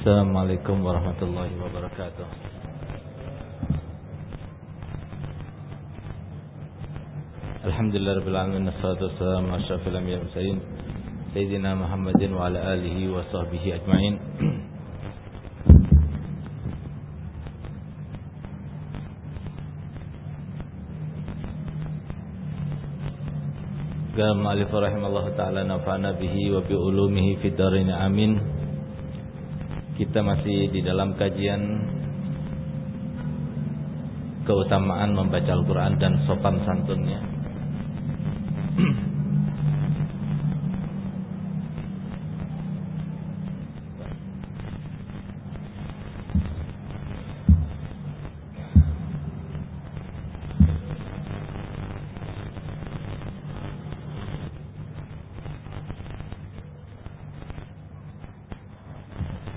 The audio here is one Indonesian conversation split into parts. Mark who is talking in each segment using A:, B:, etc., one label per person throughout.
A: السلام عليكم ورحمة الله وبركاته الحمد لله رب العالمين الصلاة والسلام على شرف الأنبياء والمرسلين سيدنا محمد وعلى آله وصحبه أجمعين قال مالك رحمه الله تعالى نفعنا به وبعلومه في الدارين آمين kita masih di dalam kajian keutamaan membaca Al-Quran dan sopan santunnya.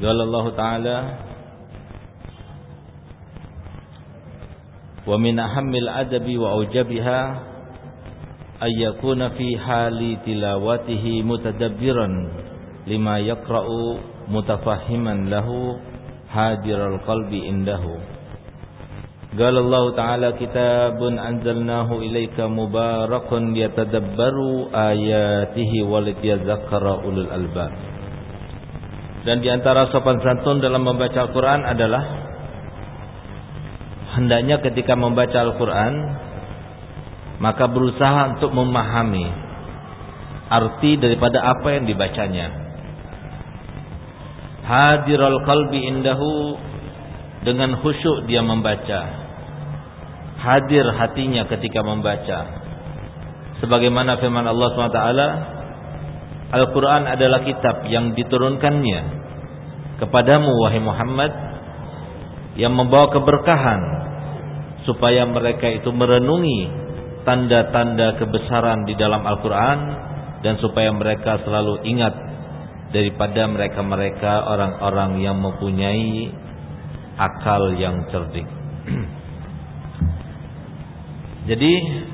A: قال الله تعالى ومن أهم الأدب وأوجبها أن يكون في حال تلاوته متدبرا لما يقرأ متفهما له حاضر القلب عنده. قال الله تعالى كتاب أنزلناه إليك مبارك ليتدبروا آياته وليتذكر أولو الألباب. Dan di antara sopan santun dalam membaca Al-Quran adalah hendaknya ketika membaca Al-Quran maka berusaha untuk memahami arti daripada apa yang dibacanya. Hadirul qalbi indahu dengan khusyuk dia membaca. Hadir hatinya ketika membaca. Sebagaimana firman Allah SWT Al-Quran adalah kitab yang diturunkannya kepadamu wahai Muhammad yang membawa keberkahan supaya mereka itu merenungi tanda-tanda kebesaran di dalam Al-Quran dan supaya mereka selalu ingat daripada mereka-mereka orang-orang yang mempunyai akal yang cerdik. Jadi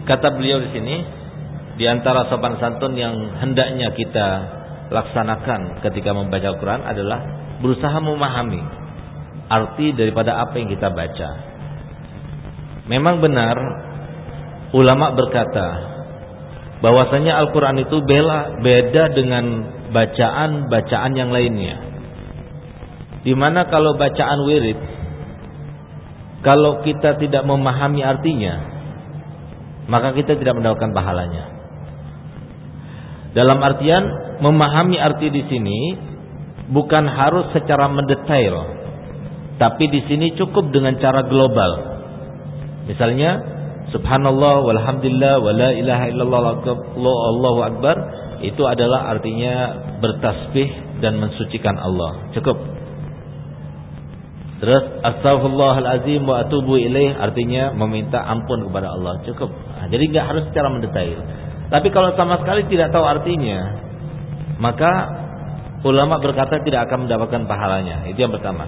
A: kata beliau di sini di antara sopan santun yang hendaknya kita laksanakan ketika membaca Al-Quran adalah berusaha memahami arti daripada apa yang kita baca. Memang benar ulama berkata bahwasanya Al-Quran itu bela, beda dengan bacaan-bacaan yang lainnya. Di mana kalau bacaan wirid, kalau kita tidak memahami artinya, maka kita tidak mendapatkan pahalanya. Dalam artian memahami arti di sini bukan harus secara mendetail, tapi di sini cukup dengan cara global. Misalnya subhanallah walhamdulillah wala ilaha illallah Allahu akbar itu adalah artinya bertasbih dan mensucikan Allah. Cukup. Terus astaghfirullahalazim wa atubu ilaih artinya meminta ampun kepada Allah. Cukup. Nah, jadi nggak harus secara mendetail. Tapi kalau sama sekali tidak tahu artinya, maka ulama berkata tidak akan mendapatkan pahalanya. Itu yang pertama.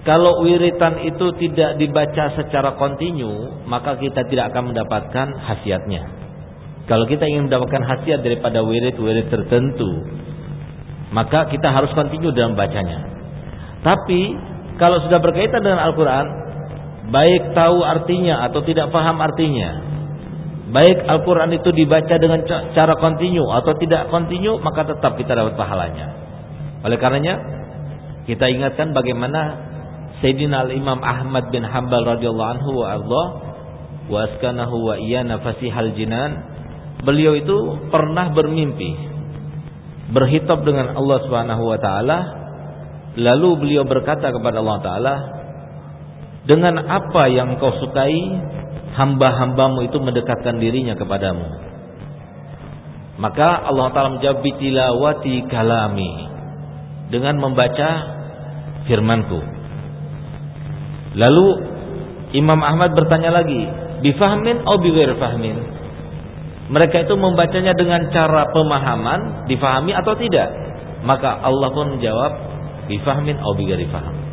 A: Kalau wiritan itu tidak dibaca secara kontinu, maka kita tidak akan mendapatkan khasiatnya. Kalau kita ingin mendapatkan khasiat daripada wirid-wirid tertentu, maka kita harus kontinu dalam bacanya. Tapi kalau sudah berkaitan dengan Al-Quran, baik tahu artinya atau tidak paham artinya, baik Al-Quran itu dibaca dengan cara kontinu atau tidak kontinu maka tetap kita dapat pahalanya. Oleh karenanya kita ingatkan bagaimana Sayyidina Al-Imam Ahmad bin Hanbal radhiyallahu anhu wa Allah wa askanahu wa iyana fasihal jinan beliau itu pernah bermimpi berhitab dengan Allah Subhanahu wa taala lalu beliau berkata kepada Allah taala dengan apa yang kau sukai hamba-hambamu itu mendekatkan dirinya kepadamu. Maka Allah Ta'ala menjawab bitilawati kalami dengan membaca firmanku. Lalu Imam Ahmad bertanya lagi, bifahmin atau bighair fahmin? Mereka itu membacanya dengan cara pemahaman, difahami atau tidak? Maka Allah pun menjawab, bifahmin atau bighair faham.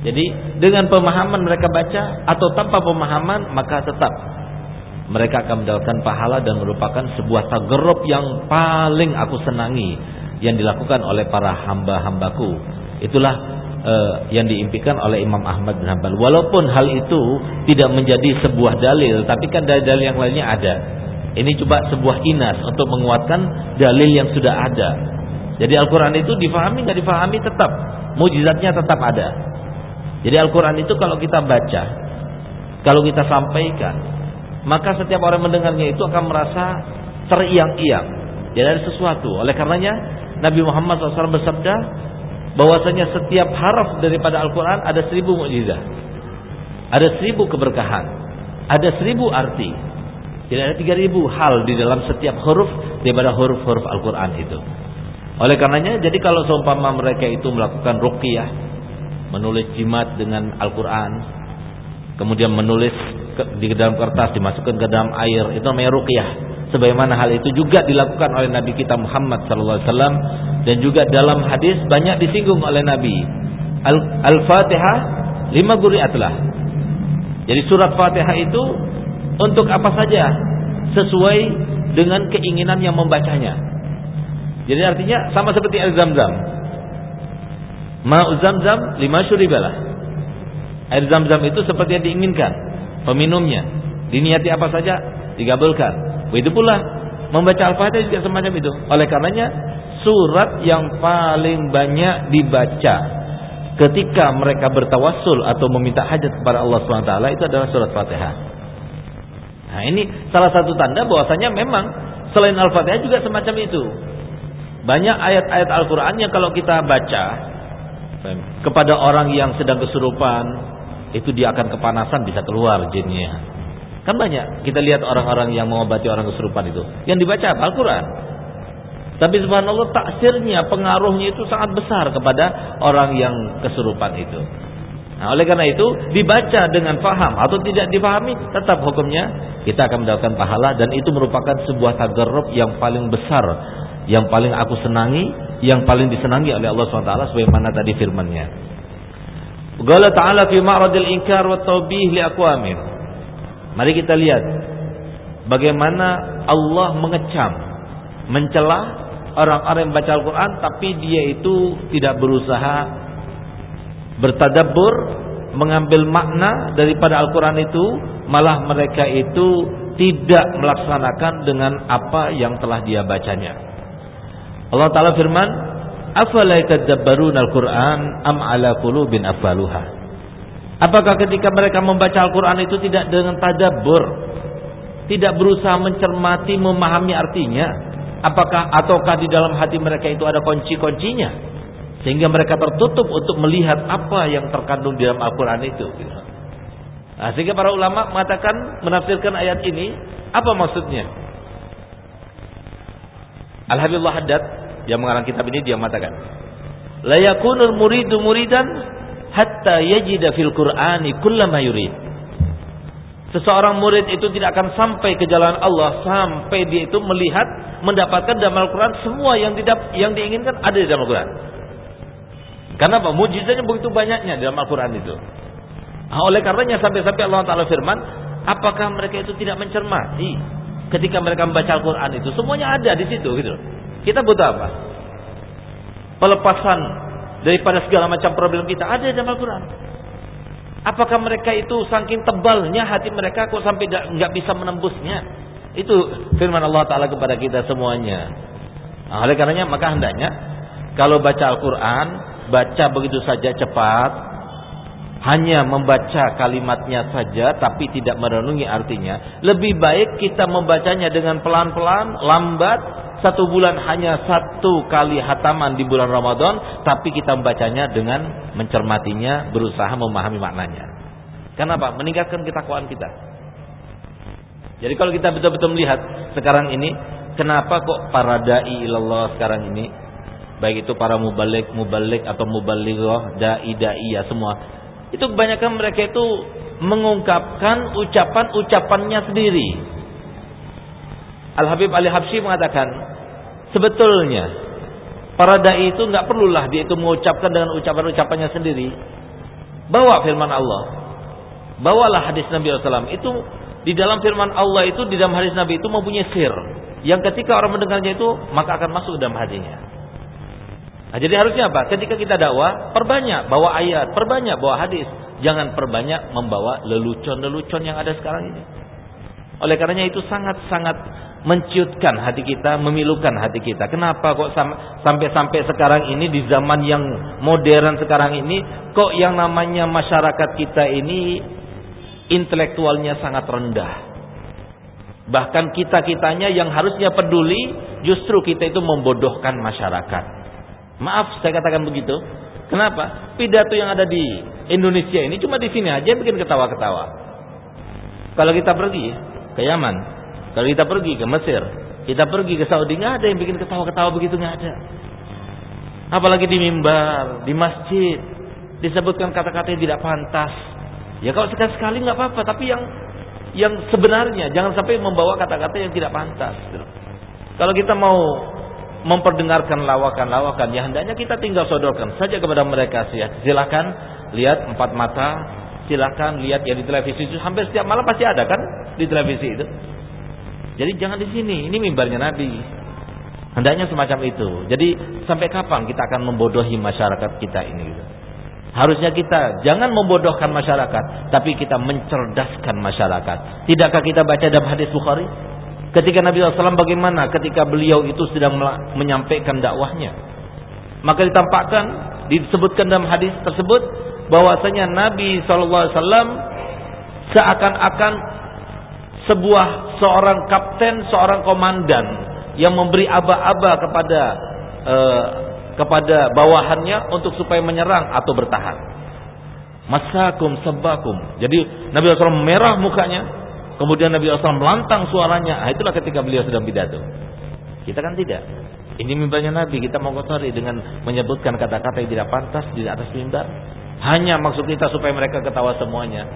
A: Jadi dengan pemahaman mereka baca atau tanpa pemahaman maka tetap mereka akan mendapatkan pahala dan merupakan sebuah tagerub yang paling aku senangi yang dilakukan oleh para hamba-hambaku Itulah uh, yang diimpikan oleh Imam Ahmad bin Hanbal. Walaupun hal itu tidak menjadi sebuah dalil, tapi kan dalil-dalil yang lainnya ada. Ini coba sebuah inas untuk menguatkan dalil yang sudah ada. Jadi Al-Quran itu difahami nggak difahami tetap, mujizatnya tetap ada. Jadi Al-Quran itu kalau kita baca, kalau kita sampaikan, maka setiap orang mendengarnya itu akan merasa teriang-iang. Jadi ada sesuatu. Oleh karenanya Nabi Muhammad SAW bersabda bahwasanya setiap haraf daripada Al-Quran ada seribu mukjizat, ada seribu keberkahan, ada seribu arti. Jadi ada tiga ribu hal di dalam setiap huruf daripada huruf-huruf Al-Quran itu. Oleh karenanya, jadi kalau seumpama mereka itu melakukan ruqyah, menulis jimat dengan Al-Quran, kemudian menulis di dalam kertas dimasukkan ke dalam air, itu namanya ruqyah sebagaimana hal itu juga dilakukan oleh Nabi kita Muhammad wasallam dan juga dalam hadis banyak disinggung oleh Nabi. Al-Fatihah lima guriatlah. Jadi surat Fatihah itu untuk apa saja sesuai dengan keinginan yang membacanya. Jadi artinya sama seperti air zam-zam. Ma'u zam-zam lima syuribalah. Air zam-zam itu seperti yang diinginkan peminumnya. Diniati apa saja digabulkan. Begitu pula membaca Al-Fatihah juga semacam itu. Oleh karenanya surat yang paling banyak dibaca ketika mereka bertawassul atau meminta hajat kepada Allah SWT itu adalah surat Fatihah. Nah, ini salah satu tanda bahwasanya memang selain Al-Fatihah juga semacam itu. Banyak ayat-ayat Al-Qur'an yang kalau kita baca kepada orang yang sedang kesurupan itu dia akan kepanasan bisa keluar jinnya. Kan banyak kita lihat orang-orang yang mengobati orang kesurupan itu. Yang dibaca Al-Quran. Tapi subhanallah taksirnya, pengaruhnya itu sangat besar kepada orang yang kesurupan itu. Nah, oleh karena itu dibaca dengan faham atau tidak dipahami tetap hukumnya kita akan mendapatkan pahala dan itu merupakan sebuah tagarrub yang paling besar yang paling aku senangi yang paling disenangi oleh Allah SWT sebagaimana tadi firman-Nya. Qala ta'ala fi ma'radil inkar wa tawbih li aqwamin Mari kita lihat bagaimana Allah mengecam, mencela orang-orang yang baca Al-Quran tapi dia itu tidak berusaha bertadabbur, mengambil makna daripada Al-Quran itu, malah mereka itu tidak melaksanakan dengan apa yang telah dia bacanya. Allah Ta'ala firman, "Afala yatadabbaruna al-Qur'an am ala qulubin afaluha?" Apakah ketika mereka membaca Al-Quran itu tidak dengan tadabur, tidak berusaha mencermati, memahami artinya? Apakah ataukah di dalam hati mereka itu ada kunci-kuncinya, sehingga mereka tertutup untuk melihat apa yang terkandung di dalam Al-Quran itu? Nah, sehingga para ulama mengatakan menafsirkan ayat ini apa maksudnya? Alhamdulillah Haddad yang mengarang kitab ini dia mengatakan, layakunul muridu muridan hatta yajida fil Qur'ani kullama yurid. Seseorang murid itu tidak akan sampai ke jalan Allah sampai dia itu melihat mendapatkan dalam Al-Qur'an semua yang tidak yang diinginkan ada di dalam Al-Qur'an. Karena apa? Mujizatnya begitu banyaknya dalam Al-Qur'an itu. Nah, oleh karenanya sampai-sampai Allah Taala firman, apakah mereka itu tidak mencermati ketika mereka membaca Al-Qur'an itu? Semuanya ada di situ gitu. Kita butuh apa? Pelepasan daripada segala macam problem kita ada dalam Al-Quran. Apakah mereka itu saking tebalnya hati mereka kok sampai nggak bisa menembusnya? Itu firman Allah Taala kepada kita semuanya. Nah, oleh karenanya maka hendaknya kalau baca Al-Quran baca begitu saja cepat, hanya membaca kalimatnya saja tapi tidak merenungi artinya. Lebih baik kita membacanya dengan pelan-pelan, lambat satu bulan hanya satu kali hataman di bulan Ramadan, tapi kita membacanya dengan mencermatinya, berusaha memahami maknanya. Kenapa? Meningkatkan ketakwaan kita. Jadi kalau kita betul-betul melihat sekarang ini, kenapa kok para dai ilallah sekarang ini, baik itu para mubalik, mubalik atau mubalighah, dai dai ya semua, itu kebanyakan mereka itu mengungkapkan ucapan-ucapannya sendiri. Al Habib Ali Habsyi mengatakan, Sebetulnya para dai itu nggak perlulah dia itu mengucapkan dengan ucapan-ucapannya sendiri. Bawa firman Allah. Bawalah hadis Nabi SAW. Itu di dalam firman Allah itu di dalam hadis Nabi itu mempunyai sir yang ketika orang mendengarnya itu maka akan masuk dalam hatinya. Nah, jadi harusnya apa? Ketika kita dakwah, perbanyak bawa ayat, perbanyak bawa hadis. Jangan perbanyak membawa lelucon-lelucon yang ada sekarang ini. Oleh karenanya itu sangat-sangat menciutkan hati kita, memilukan hati kita. Kenapa kok sampai-sampai sekarang ini di zaman yang modern sekarang ini kok yang namanya masyarakat kita ini intelektualnya sangat rendah. Bahkan kita-kitanya yang harusnya peduli justru kita itu membodohkan masyarakat. Maaf saya katakan begitu. Kenapa? Pidato yang ada di Indonesia ini cuma di sini aja bikin ketawa-ketawa. Kalau kita pergi ke Yaman, kalau kita pergi ke Mesir, kita pergi ke Saudi nggak ada yang bikin ketawa-ketawa begitu nggak ada. Apalagi di mimbar, di masjid disebutkan kata-kata yang tidak pantas. Ya kalau sekali-sekali nggak apa-apa, tapi yang yang sebenarnya jangan sampai membawa kata-kata yang tidak pantas. Kalau kita mau memperdengarkan lawakan-lawakan ya hendaknya kita tinggal sodorkan saja kepada mereka silakan lihat empat mata silakan lihat ya di televisi itu hampir setiap malam pasti ada kan di televisi itu jadi jangan di sini ini mimbarnya Nabi hendaknya semacam itu jadi sampai kapan kita akan membodohi masyarakat kita ini gitu Harusnya kita jangan membodohkan masyarakat, tapi kita mencerdaskan masyarakat. Tidakkah kita baca dalam hadis Bukhari? Ketika Nabi SAW bagaimana ketika beliau itu sedang menyampaikan dakwahnya. Maka ditampakkan, disebutkan dalam hadis tersebut bahwasanya Nabi SAW seakan-akan sebuah seorang kapten, seorang komandan yang memberi aba-aba kepada uh, kepada bawahannya untuk supaya menyerang atau bertahan. Masakum sebakum. Jadi Nabi SAW merah mukanya, Kemudian Nabi SAW melantang suaranya. Nah, itulah ketika beliau sedang pidato. Kita kan tidak. Ini mimbarnya Nabi. Kita mau kotori dengan menyebutkan kata-kata yang tidak pantas di atas mimbar. Hanya maksud kita supaya mereka ketawa semuanya.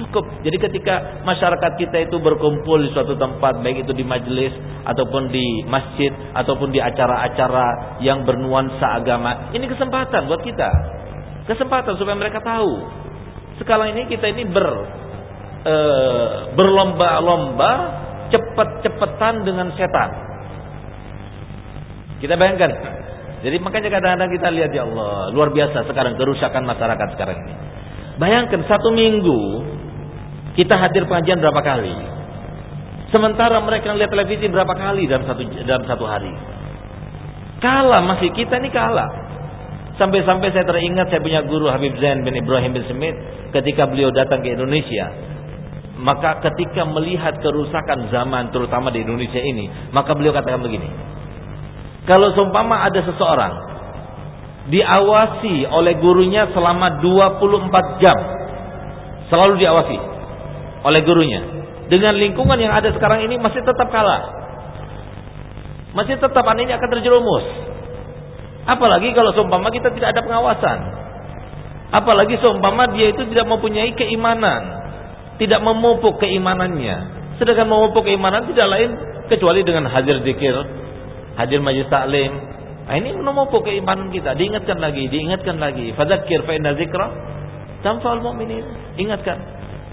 A: Cukup. Jadi ketika masyarakat kita itu berkumpul di suatu tempat. Baik itu di majelis. Ataupun di masjid. Ataupun di acara-acara yang bernuansa agama. Ini kesempatan buat kita. Kesempatan supaya mereka tahu. Sekarang ini kita ini ber e, berlomba-lomba cepet-cepetan dengan setan. Kita bayangkan. Jadi makanya kadang-kadang kita lihat ya Allah, luar biasa sekarang kerusakan masyarakat sekarang ini. Bayangkan satu minggu kita hadir pengajian berapa kali? Sementara mereka lihat televisi berapa kali dalam satu dalam satu hari? Kalah masih kita ini kalah. Sampai-sampai saya teringat saya punya guru Habib Zain bin Ibrahim bin Smith ketika beliau datang ke Indonesia maka ketika melihat kerusakan zaman terutama di Indonesia ini, maka beliau katakan begini. Kalau seumpama ada seseorang diawasi oleh gurunya selama 24 jam. Selalu diawasi oleh gurunya. Dengan lingkungan yang ada sekarang ini masih tetap kalah. Masih tetap ini akan terjerumus. Apalagi kalau seumpama kita tidak ada pengawasan. Apalagi seumpama dia itu tidak mempunyai keimanan tidak memupuk keimanannya. Sedangkan memupuk keimanan tidak lain kecuali dengan hadir zikir, hadir majlis taklim. Nah, ini memupuk keimanan kita. Diingatkan lagi, diingatkan lagi. Fadzakir fa inna dzikra tanfa'ul mu'minin. Ingatkan.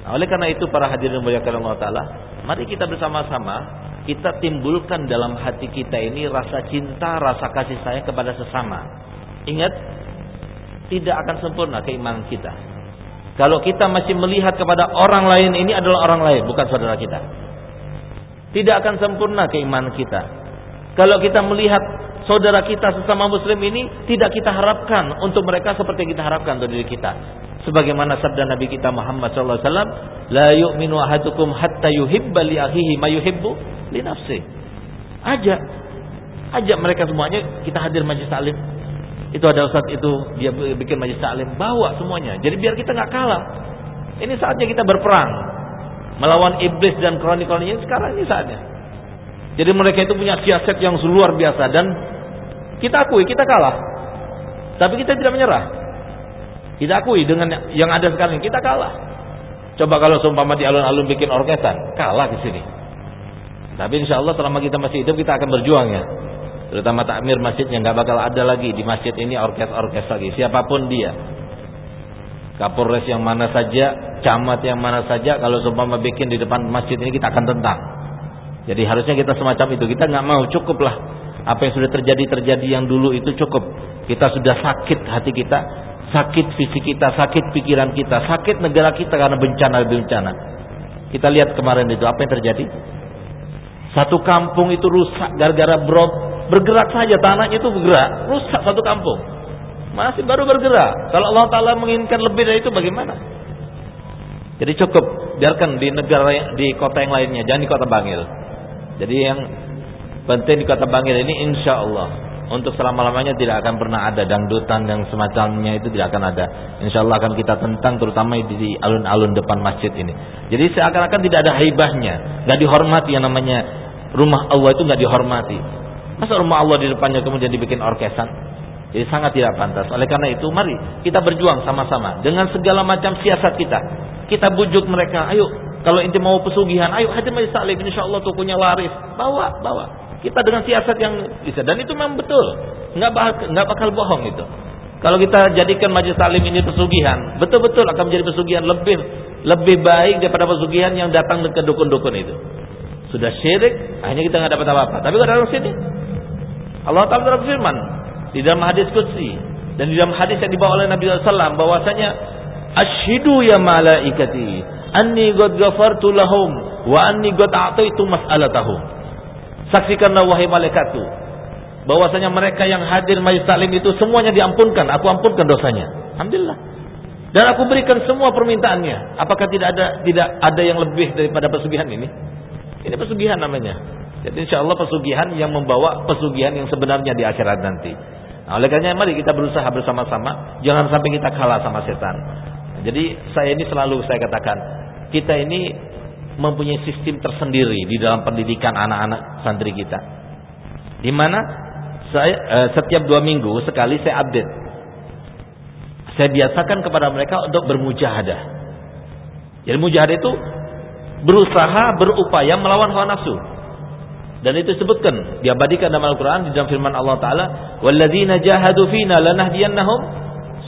A: Nah, oleh karena itu para hadirin muliakan Allah taala, mari kita bersama-sama kita timbulkan dalam hati kita ini rasa cinta, rasa kasih sayang kepada sesama. Ingat, tidak akan sempurna keimanan kita. Kalau kita masih melihat kepada orang lain ini adalah orang lain, bukan saudara kita. Tidak akan sempurna keimanan kita. Kalau kita melihat saudara kita sesama muslim ini tidak kita harapkan untuk mereka seperti kita harapkan untuk diri kita. Sebagaimana sabda Nabi kita Muhammad SAW, La yu'minu ahadukum hatta yuhibba li akhihi ma yuhibbu li nafsi. Ajak. Ajak mereka semuanya kita hadir majlis taklim. Itu ada ustaz itu dia bikin majlis taklim bawa semuanya. Jadi biar kita nggak kalah. Ini saatnya kita berperang melawan iblis dan kroni-kroninya sekarang ini saatnya. Jadi mereka itu punya siasat yang luar biasa dan kita akui kita kalah. Tapi kita tidak menyerah kita akui dengan yang ada sekarang kita kalah. Coba kalau seumpama di alun-alun bikin orkesan kalah di sini. Tapi insya Allah selama kita masih hidup kita akan berjuang ya. Terutama takmir masjidnya nggak bakal ada lagi di masjid ini orkes-orkes lagi. Siapa pun dia. Kapolres yang mana saja camat yang mana saja kalau seumpama bikin di depan masjid ini kita akan tentang. Jadi harusnya kita semacam itu. Kita nggak mau cukuplah. Apa yang sudah terjadi terjadi yang dulu itu cukup. Kita sudah sakit hati kita, sakit fisik kita, sakit pikiran kita, sakit negara kita karena bencana bencana. Kita lihat kemarin itu apa yang terjadi? Satu kampung itu rusak gara-gara bro bergerak saja tanahnya itu bergerak, rusak satu kampung. Masih baru bergerak. Kalau Allah Taala menginginkan lebih dari itu bagaimana? Jadi cukup biarkan di negara di kota yang lainnya, jangan di kota Bangil. Jadi yang penting di kota Bangil ini insya Allah untuk selama-lamanya tidak akan pernah ada dangdutan yang semacamnya itu tidak akan ada. Insya Allah akan kita tentang terutama di alun-alun depan masjid ini. Jadi seakan-akan tidak ada haibahnya, nggak dihormati yang namanya rumah Allah itu nggak dihormati. Masa rumah Allah di depannya kemudian dibikin orkesan? Jadi sangat tidak pantas. Oleh karena itu, mari kita berjuang sama-sama dengan segala macam siasat kita. Kita bujuk mereka, ayo kalau inti mau pesugihan, ayo hadir majlis taklim, insya Allah tokonya laris. Bawa, bawa. Kita dengan siasat yang bisa dan itu memang betul, nggak bakal nggak bakal bohong itu. Kalau kita jadikan majlis taklim ini pesugihan, betul-betul akan menjadi pesugihan lebih lebih baik daripada pesugihan yang datang ke dukun-dukun itu. Sudah syirik, akhirnya kita nggak dapat apa-apa. Tapi kalau dalam sini, Allah Taala berfirman di dalam hadis qudsi dan di dalam hadis yang dibawa oleh Nabi SAW bahwasanya Ashidu ya malaikati anni qad ghafartu lahum wa anni qad a'taitu mas'alatahum. Saksikanlah wahai malaikatku bahwasanya mereka yang hadir majlis taklim itu semuanya diampunkan, aku ampunkan dosanya. Alhamdulillah. Dan aku berikan semua permintaannya. Apakah tidak ada tidak ada yang lebih daripada pesugihan ini? Ini pesugihan namanya. Jadi insya Allah pesugihan yang membawa pesugihan yang sebenarnya di akhirat nanti. Nah, oleh karena mari kita berusaha bersama-sama, jangan sampai kita kalah sama setan. Jadi saya ini selalu saya katakan, kita ini mempunyai sistem tersendiri di dalam pendidikan anak-anak santri kita. Di mana saya, eh, setiap dua minggu sekali saya update. Saya biasakan kepada mereka untuk bermujahadah. Jadi mujahadah itu berusaha berupaya melawan hawa nafsu. Dan itu disebutkan diabadikan dalam Al-Qur'an di dalam firman Allah taala, "Walladzina jahadu fina lanahdiyannahum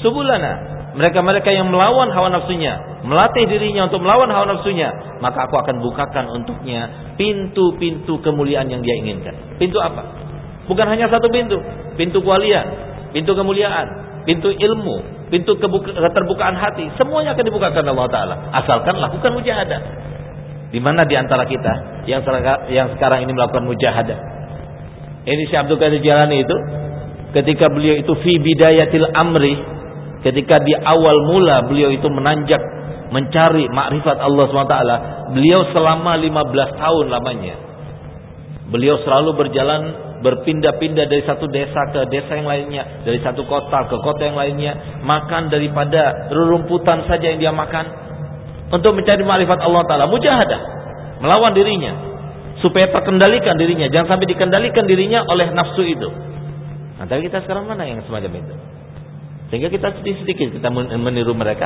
A: subulana." Mereka-mereka yang melawan hawa nafsunya, melatih dirinya untuk melawan hawa nafsunya, maka aku akan bukakan untuknya pintu-pintu kemuliaan yang dia inginkan. Pintu apa? Bukan hanya satu pintu, pintu kualian, pintu kemuliaan, pintu ilmu, pintu keterbukaan hati, semuanya akan dibukakan Allah taala asalkan lakukan mujahadah. Di mana di antara kita yang yang sekarang ini melakukan mujahadah? Ini Syekh Abdul Qadir Jalani itu ketika beliau itu fi bidayatil amri ketika di awal mula beliau itu menanjak mencari makrifat Allah SWT beliau selama 15 tahun lamanya. Beliau selalu berjalan berpindah-pindah dari satu desa ke desa yang lainnya dari satu kota ke kota yang lainnya makan daripada rerumputan saja yang dia makan untuk mencari makrifat Allah Ta'ala. Mujahadah melawan dirinya supaya terkendalikan dirinya. Jangan sampai dikendalikan dirinya oleh nafsu itu. Nah tapi kita sekarang mana yang semacam itu? Sehingga kita sedikit-sedikit kita meniru mereka.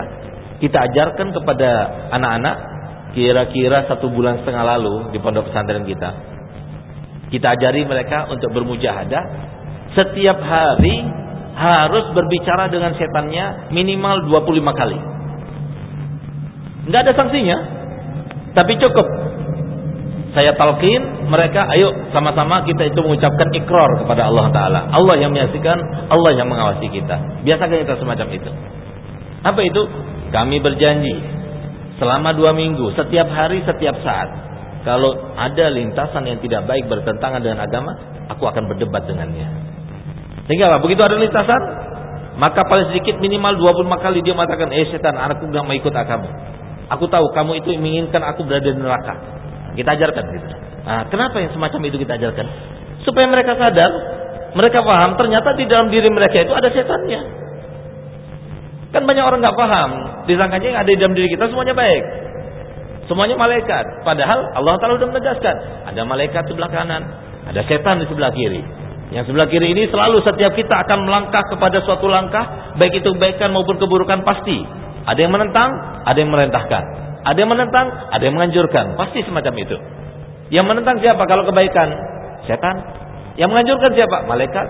A: Kita ajarkan kepada anak-anak kira-kira satu bulan setengah lalu di pondok pesantren kita. Kita ajari mereka untuk bermujahadah. Setiap hari harus berbicara dengan setannya minimal 25 kali. Enggak ada sanksinya. Tapi cukup saya talqin mereka ayo sama-sama kita itu mengucapkan ikrar kepada Allah taala. Allah yang menyaksikan, Allah yang mengawasi kita. Biasakan kita semacam itu. Apa itu? Kami berjanji selama dua minggu, setiap hari, setiap saat. Kalau ada lintasan yang tidak baik bertentangan dengan agama, aku akan berdebat dengannya. Sehingga apa? Begitu ada lintasan, maka paling sedikit minimal 25 kali dia mengatakan, eh setan, anakku gak mau ikut agama. Aku tahu kamu itu menginginkan aku berada di neraka. Kita ajarkan gitu. Nah, kenapa yang semacam itu kita ajarkan? Supaya mereka sadar, mereka paham ternyata di dalam diri mereka itu ada setannya. Kan banyak orang nggak paham, disangkanya yang ada di dalam diri kita semuanya baik. Semuanya malaikat. Padahal Allah Taala sudah menegaskan, ada malaikat sebelah kanan, ada setan di sebelah kiri. Yang sebelah kiri ini selalu setiap kita akan melangkah kepada suatu langkah, baik itu kebaikan maupun keburukan pasti. Ada yang menentang, ada yang merentahkan. Ada yang menentang, ada yang menganjurkan. Pasti semacam itu. Yang menentang siapa kalau kebaikan? Setan. Yang menganjurkan siapa? Malaikat.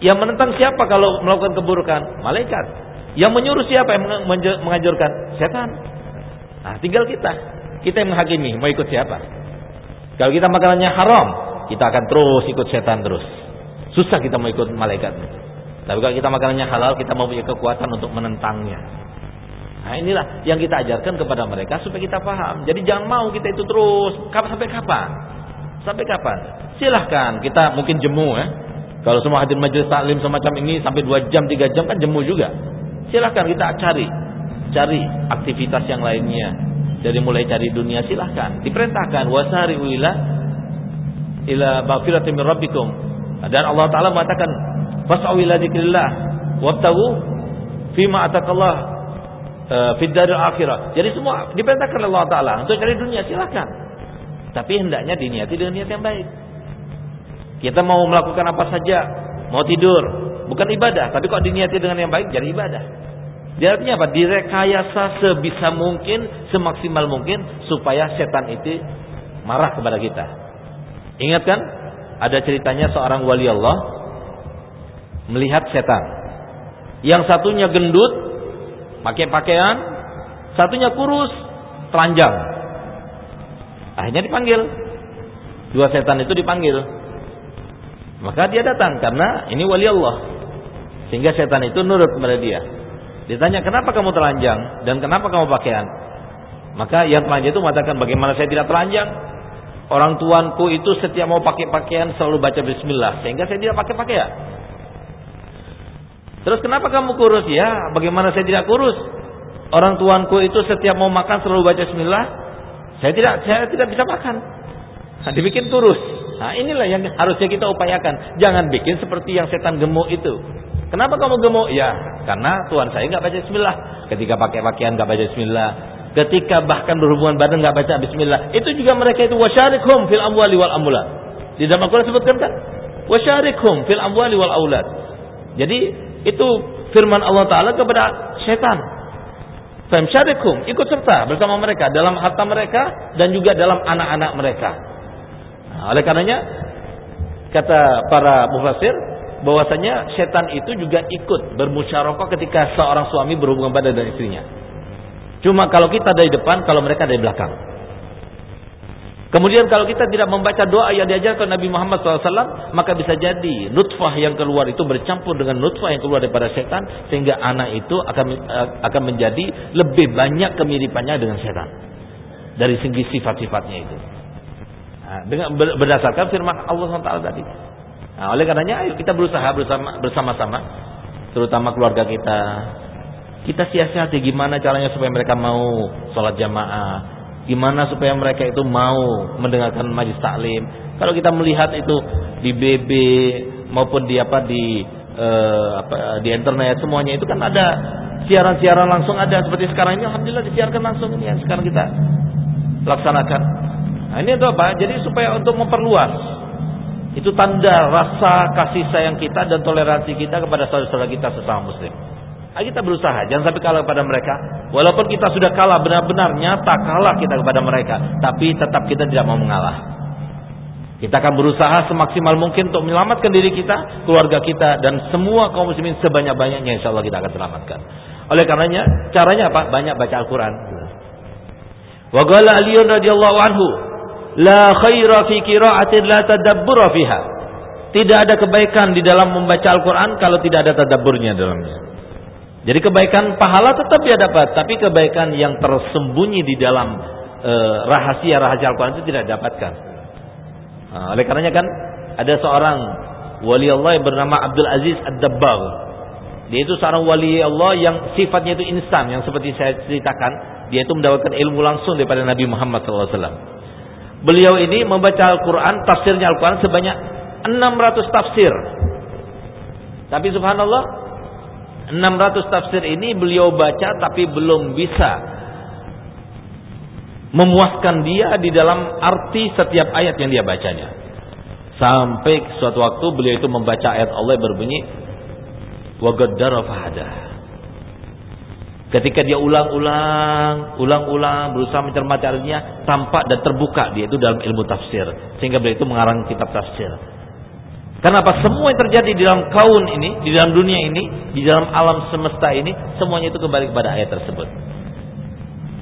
A: Yang menentang siapa kalau melakukan keburukan? Malaikat. Yang menyuruh siapa yang menganjurkan? Setan. Nah, tinggal kita. Kita yang menghakimi mau ikut siapa. Kalau kita makanannya haram, kita akan terus ikut setan terus. Susah kita mau ikut malaikat. Tapi kalau kita makanannya halal, kita mau punya kekuatan untuk menentangnya. Nah inilah yang kita ajarkan kepada mereka supaya kita paham. Jadi jangan mau kita itu terus. Sampai kapan? Sampai kapan? Silahkan kita mungkin jemu ya. Kalau semua hadir majelis taklim semacam ini sampai 2 jam 3 jam kan jemu juga. Silahkan kita cari. Cari aktivitas yang lainnya. Jadi mulai cari dunia silahkan. Diperintahkan wasari ila ila rabbikum. Dan Allah taala mengatakan fas'au ila dzikrillah wabtagu fima atakallah uh, fid akhirah. Jadi semua diperintahkan oleh Allah taala untuk cari dunia silahkan. Tapi hendaknya diniati dengan niat yang baik. Kita mau melakukan apa saja, mau tidur, bukan ibadah, tapi kok diniati dengan yang baik jadi ibadah. Dia artinya apa? Direkayasa sebisa mungkin, semaksimal mungkin supaya setan itu marah kepada kita. Ingat kan? Ada ceritanya seorang wali Allah melihat setan. Yang satunya gendut, pakai pakaian, satunya kurus, telanjang. Akhirnya dipanggil. Dua setan itu dipanggil. Maka dia datang karena ini wali Allah. Sehingga setan itu nurut kepada dia. Ditanya, "Kenapa kamu telanjang dan kenapa kamu pakaian?" Maka yang telanjang itu mengatakan, "Bagaimana saya tidak telanjang? Orang tuanku itu setiap mau pakai pakaian selalu baca bismillah, sehingga saya tidak pakai pakaian." Terus kenapa kamu kurus? Ya, bagaimana saya tidak kurus? Orang tuanku itu setiap mau makan selalu baca bismillah, saya tidak saya tidak bisa makan. Nah, dibikin kurus. Nah, inilah yang harusnya kita upayakan. Jangan bikin seperti yang setan gemuk itu. Kenapa kamu gemuk? Ya, karena Tuhan saya nggak baca bismillah. Ketika pakai pakaian nggak baca bismillah. Ketika bahkan berhubungan badan nggak baca bismillah. Itu juga mereka itu wasyarikhum fil amwali wal amulat. Di dalam Al-Quran sebutkan kan? Wasyarikhum fil amwali wal aulad. Jadi itu firman Allah Taala kepada setan. Famsyarikum ikut serta bersama mereka dalam harta mereka dan juga dalam anak-anak mereka. Nah, oleh karenanya kata para mufasir bahwasanya setan itu juga ikut bermusyarakah ketika seorang suami berhubungan pada dengan istrinya. Cuma kalau kita dari depan, kalau mereka dari belakang. Kemudian kalau kita tidak membaca doa yang diajarkan Nabi Muhammad SAW, maka bisa jadi nutfah yang keluar itu bercampur dengan nutfah yang keluar daripada setan, sehingga anak itu akan akan menjadi lebih banyak kemiripannya dengan setan dari segi sifat-sifatnya itu. Nah, dengan berdasarkan firman Allah SWT tadi. Nah, oleh karenanya ayo kita berusaha bersama bersama-sama terutama keluarga kita. Kita siasati gimana caranya supaya mereka mau sholat jamaah, gimana supaya mereka itu mau mendengarkan majlis taklim. Kalau kita melihat itu di BB maupun di apa di eh, apa di internet semuanya itu kan ada siaran-siaran langsung ada seperti sekarang ini alhamdulillah disiarkan langsung ini yang sekarang kita laksanakan. Nah, ini itu apa? Jadi supaya untuk memperluas itu tanda rasa kasih sayang kita dan toleransi kita kepada saudara-saudara kita sesama muslim. Nah, kita berusaha, jangan sampai kalah kepada mereka. Walaupun kita sudah kalah benar-benar nyata kalah kita kepada mereka, tapi tetap kita tidak mau mengalah. Kita akan berusaha semaksimal mungkin untuk menyelamatkan diri kita, keluarga kita dan semua kaum muslimin sebanyak-banyaknya insya Allah kita akan selamatkan. Oleh karenanya, caranya apa? Banyak baca Al-Qur'an. Wa qala Ali radhiyallahu anhu, La khaira fi qira'atin la tadabbura fiha. Tidak ada kebaikan di dalam membaca Al-Quran kalau tidak ada tadabburnya dalamnya. Jadi kebaikan pahala tetap dia dapat, tapi kebaikan yang tersembunyi di dalam rahasia-rahasia Al-Quran itu tidak dapatkan. Nah, oleh karenanya kan ada seorang wali Allah yang bernama Abdul Aziz Ad-Dabbagh. Dia itu seorang wali Allah yang sifatnya itu instan, yang seperti saya ceritakan, dia itu mendapatkan ilmu langsung daripada Nabi Muhammad SAW. Beliau ini membaca Al-Quran, tafsirnya Al-Quran sebanyak 600 tafsir. Tapi subhanallah, 600 tafsir ini beliau baca tapi belum bisa memuaskan dia di dalam arti setiap ayat yang dia bacanya. Sampai suatu waktu beliau itu membaca ayat Allah berbunyi wa gaddara Ketika dia ulang-ulang, ulang-ulang berusaha mencermati artinya, tampak dan terbuka dia itu dalam ilmu tafsir. Sehingga beliau itu mengarang kitab tafsir. Kenapa semua yang terjadi di dalam kaun ini, di dalam dunia ini, di dalam alam semesta ini, semuanya itu kembali kepada ayat tersebut.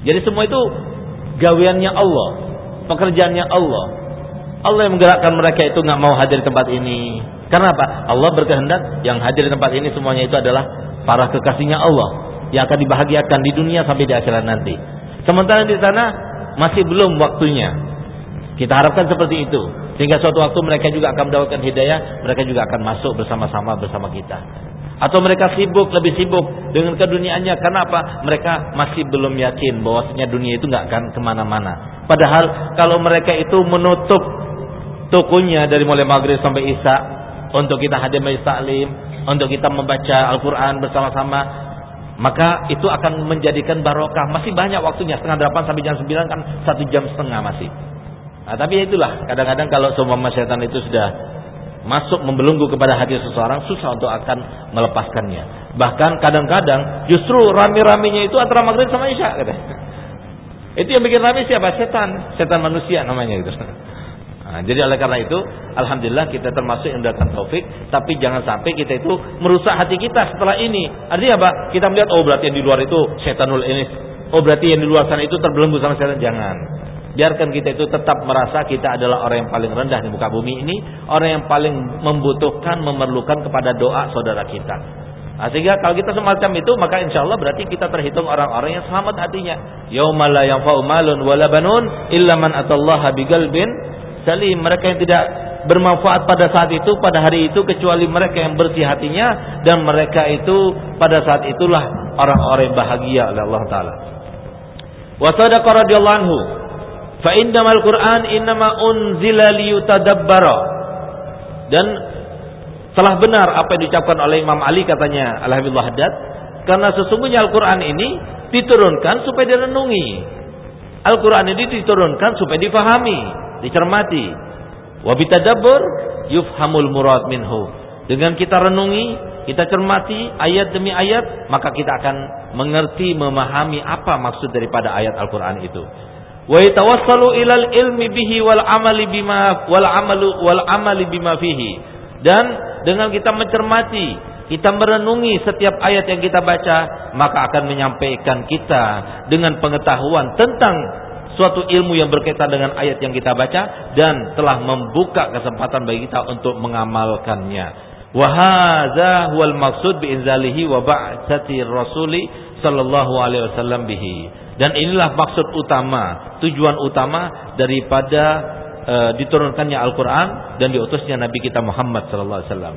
A: Jadi semua itu gaweannya Allah, pekerjaannya Allah. Allah yang menggerakkan mereka itu nggak mau hadir di tempat ini. Karena apa? Allah berkehendak yang hadir di tempat ini semuanya itu adalah para kekasihnya Allah yang akan dibahagiakan di dunia sampai di akhirat nanti. Sementara di sana masih belum waktunya. Kita harapkan seperti itu. Sehingga suatu waktu mereka juga akan mendapatkan hidayah, mereka juga akan masuk bersama-sama bersama kita. Atau mereka sibuk, lebih sibuk dengan keduniaannya. Kenapa? Mereka masih belum yakin bahwasanya dunia itu nggak akan ke mana-mana. Padahal kalau mereka itu menutup tokonya dari mulai maghrib sampai isya untuk kita hadir majlis taklim, untuk kita membaca Al-Quran bersama-sama, maka itu akan menjadikan barokah. Masih banyak waktunya, setengah delapan sampai jam sembilan kan satu jam setengah masih. Nah, tapi itulah kadang-kadang kalau semua setan itu sudah masuk membelenggu kepada hati seseorang susah untuk akan melepaskannya. Bahkan kadang-kadang justru rame-ramenya itu antara maghrib sama isya kata. Itu yang bikin rame siapa? Setan, setan manusia namanya gitu. Nah, jadi oleh karena itu, alhamdulillah kita termasuk yang datang taufik, tapi jangan sampai kita itu merusak hati kita setelah ini. Artinya apa? Kita melihat oh berarti yang di luar itu setanul ini. Oh berarti yang di luar sana itu terbelenggu sama setan. Jangan. Biarkan kita itu tetap merasa kita adalah orang yang paling rendah di muka bumi ini, orang yang paling membutuhkan, memerlukan kepada doa saudara kita. Nah, sehingga kalau kita semacam itu, maka insya Allah berarti kita terhitung orang-orang yang selamat hatinya. Yaumala yang faumalun walabanun illa man atallaha bigalbin salim. Mereka yang tidak bermanfaat pada saat itu, pada hari itu kecuali mereka yang bersih hatinya dan mereka itu pada saat itulah orang-orang bahagia oleh Allah taala. Wa sadaqa radhiyallahu anhu Fa innamal Qur'an innama unzila liyutadabbara. Dan telah benar apa yang diucapkan oleh Imam Ali katanya Alhamdulillah Haddad karena sesungguhnya Al-Qur'an ini diturunkan supaya direnungi. Al-Qur'an ini diturunkan supaya difahami, dicermati. Wa bitadabbur yufhamul murad minhu. Dengan kita renungi, kita cermati ayat demi ayat, maka kita akan mengerti, memahami apa maksud daripada ayat Al-Qur'an itu wa yatawassalu ilal ilmi bihi wal amali bima wal amalu wal amali bima fihi dan dengan kita mencermati kita merenungi setiap ayat yang kita baca maka akan menyampaikan kita dengan pengetahuan tentang suatu ilmu yang berkaitan dengan ayat yang kita baca dan telah membuka kesempatan bagi kita untuk mengamalkannya wa hadza huwal maqsud bi inzalihi wa ba'tsati rasuli sallallahu alaihi wasallam bihi dan inilah maksud utama, tujuan utama daripada e, diturunkannya Al-Qur'an dan diutusnya Nabi kita Muhammad sallallahu alaihi wasallam.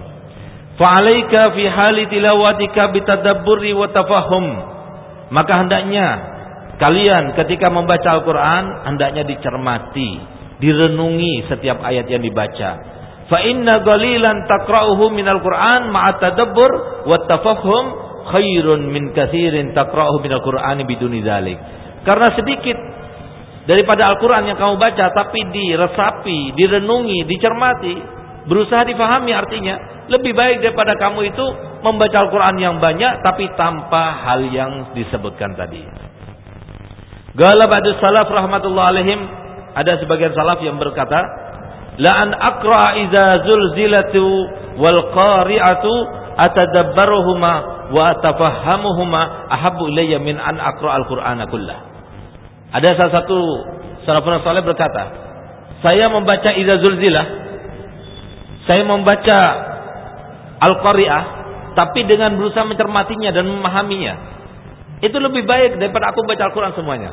A: Fa'alaika fi hali tilawatika bitadabburi wa tafahum. Maka hendaknya kalian ketika membaca Al-Qur'an hendaknya dicermati, direnungi setiap ayat yang dibaca. Fa inna qalilan taqra'uhu minal Qur'an ma'a tadabbur wa tafahum khairun min kathirin taqra'uhu minal Qur'ani biduni dzalik. Karena sedikit daripada Al-Qur'an yang kamu baca tapi diresapi, direnungi, dicermati, berusaha difahami artinya, lebih baik daripada kamu itu membaca Al-Qur'an yang banyak tapi tanpa hal yang disebutkan tadi. Gala ba'du salaf rahmatullah alaihim ada sebagian salaf yang berkata, la an aqra iza zulzilatu wal qari'atu atadabbaruhuma wa tafahamuhuma ahabbu ilayya min an aqra al-Qur'ana kullah. Ada salah satu salafun saleh berkata, saya membaca Idza Zulzilah, saya membaca Al-Qari'ah, tapi dengan berusaha mencermatinya dan memahaminya. Itu lebih baik daripada aku baca Al-Quran semuanya.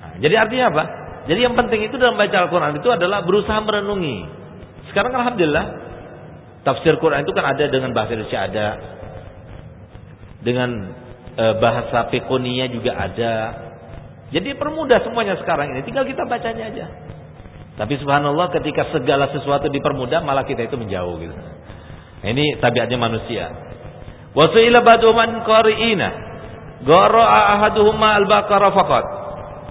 A: Nah, jadi artinya apa? Jadi yang penting itu dalam baca Al-Quran itu adalah berusaha merenungi. Sekarang Alhamdulillah, tafsir Quran itu kan ada dengan bahasa Indonesia ada, dengan e, bahasa pekonia juga ada. Jadi permudah semuanya sekarang ini, tinggal kita bacanya aja. Tapi subhanallah ketika segala sesuatu dipermudah malah kita itu menjauh gitu. Ini tabiatnya manusia. Wa su'ila ba'du man. Qara'a ahaduhuma al-Baqarah faqat.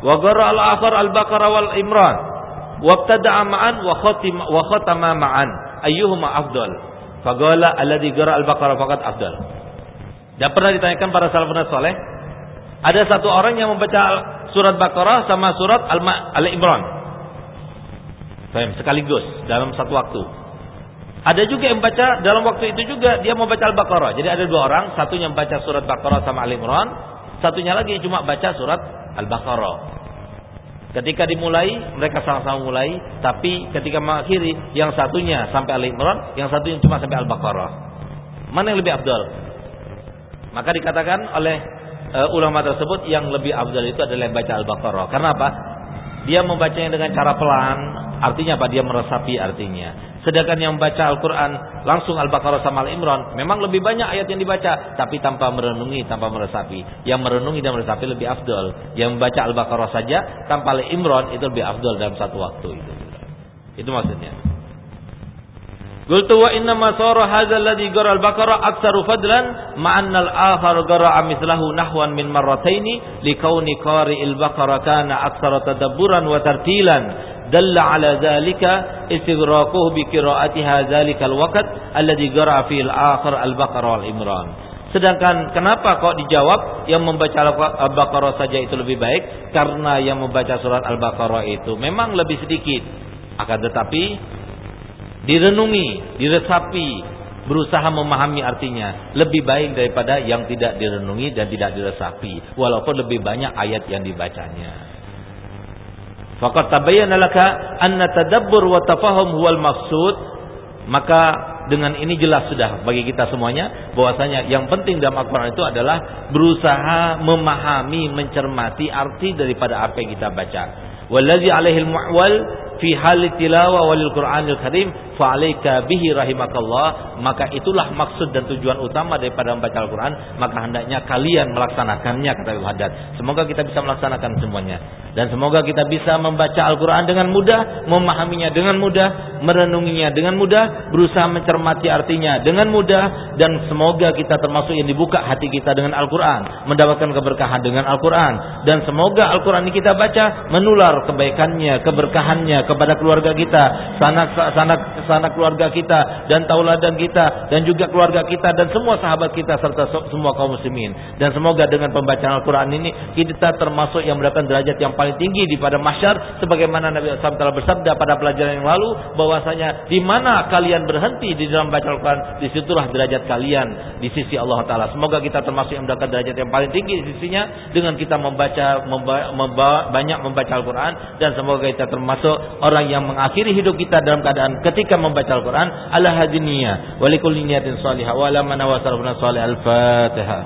A: Wa qara'a al-akhar al-Baqarah wal Imran. Wabtada'a ma'an wa khatima wa khatama ma'an. Ayyuhuma afdal? Faqala alladhi qara'a al-Baqarah faqat afdal. Dan pernah ditanyakan para salafun soleh, ada satu orang yang membaca surat Baqarah sama surat Al-Imran. sekaligus dalam satu waktu. Ada juga yang baca dalam waktu itu juga dia membaca Al-Baqarah. Jadi ada dua orang, satunya membaca surat Baqarah sama Al-Imran, satunya lagi cuma baca surat Al-Baqarah. Ketika dimulai, mereka sama-sama mulai, tapi ketika mengakhiri, yang satunya sampai Ali Imran, yang satunya cuma sampai Al-Baqarah. Mana yang lebih abdul? Maka dikatakan oleh uh, ulama tersebut yang lebih abdul itu adalah baca Al-Baqarah. Karena apa? Dia membacanya dengan cara pelan, artinya apa? Dia meresapi artinya. Sedangkan yang membaca Al-Quran langsung Al-Baqarah sama Al-Imran. Memang lebih banyak ayat yang dibaca. Tapi tanpa merenungi, tanpa meresapi. Yang merenungi dan meresapi lebih afdol. Yang membaca Al-Baqarah saja tanpa Al-Imran itu lebih afdol dalam satu waktu. Itu, itu maksudnya. Qultu wa inna ma sara qara al-Baqarah aktsaru fadlan ma'anna al-akhar qara'a mithlahu nahwan min marrataini likauni qari'il Baqarah kana aktsara tadabburan wa tartilan dalla ala dzalika istighraquhu bi qira'atiha dzalikal waqt alladhi qara'a fil akhir al-Baqarah wal Imran. Sedangkan kenapa kok dijawab yang membaca Al-Baqarah saja itu lebih baik? Karena yang membaca surat Al-Baqarah itu memang lebih sedikit. Akan tetapi direnungi, diresapi, berusaha memahami artinya lebih baik daripada yang tidak direnungi dan tidak diresapi walaupun lebih banyak ayat yang dibacanya. Faqad tabayyana laka anna tadabbur wa tafahum huwal maqsud. Maka dengan ini jelas sudah bagi kita semuanya bahwasanya yang penting dalam Al-Qur'an itu adalah berusaha memahami, mencermati arti daripada apa yang kita baca. Wallazi alaihi al-mu'wal fi hal walil Qur'anil Karim fa'alaika bihi rahimakallah maka itulah maksud dan tujuan utama daripada membaca Al-Qur'an maka hendaknya kalian melaksanakannya kata Ibnu Haddad semoga kita bisa melaksanakan semuanya. Dan semoga kita bisa membaca Al-Qur'an dengan mudah memahaminya dengan mudah merenunginya dengan mudah berusaha mencermati artinya dengan mudah dan semoga kita termasuk yang dibuka hati kita dengan Al-Qur'an mendapatkan keberkahan dengan Al-Qur'an. Dan semoga Al-Qur'an ini kita baca menular kebaikannya keberkahannya kepada keluarga kita. Sanak sanak sanak keluarga kita dan tauladan kita dan juga keluarga kita dan semua sahabat kita serta semua kaum muslimin. Dan semoga dengan pembacaan Al-Qur'an ini kita termasuk yang mendapatkan derajat yang paling tinggi di pada mahsyar sebagaimana Nabi SAW telah bersabda pada pelajaran yang lalu bahwasanya di mana kalian berhenti di dalam baca Al-Qur'an di situlah derajat kalian di sisi Allah taala. Semoga kita termasuk yang mendapatkan derajat yang paling tinggi di sisinya dengan kita membaca memba, banyak membaca Al-Qur'an dan semoga kita termasuk orang yang mengakhiri hidup kita dalam keadaan ketika membaca Al-Quran ala hadiniyah wa likulli niyatin salihah wa ala salih al-fatihah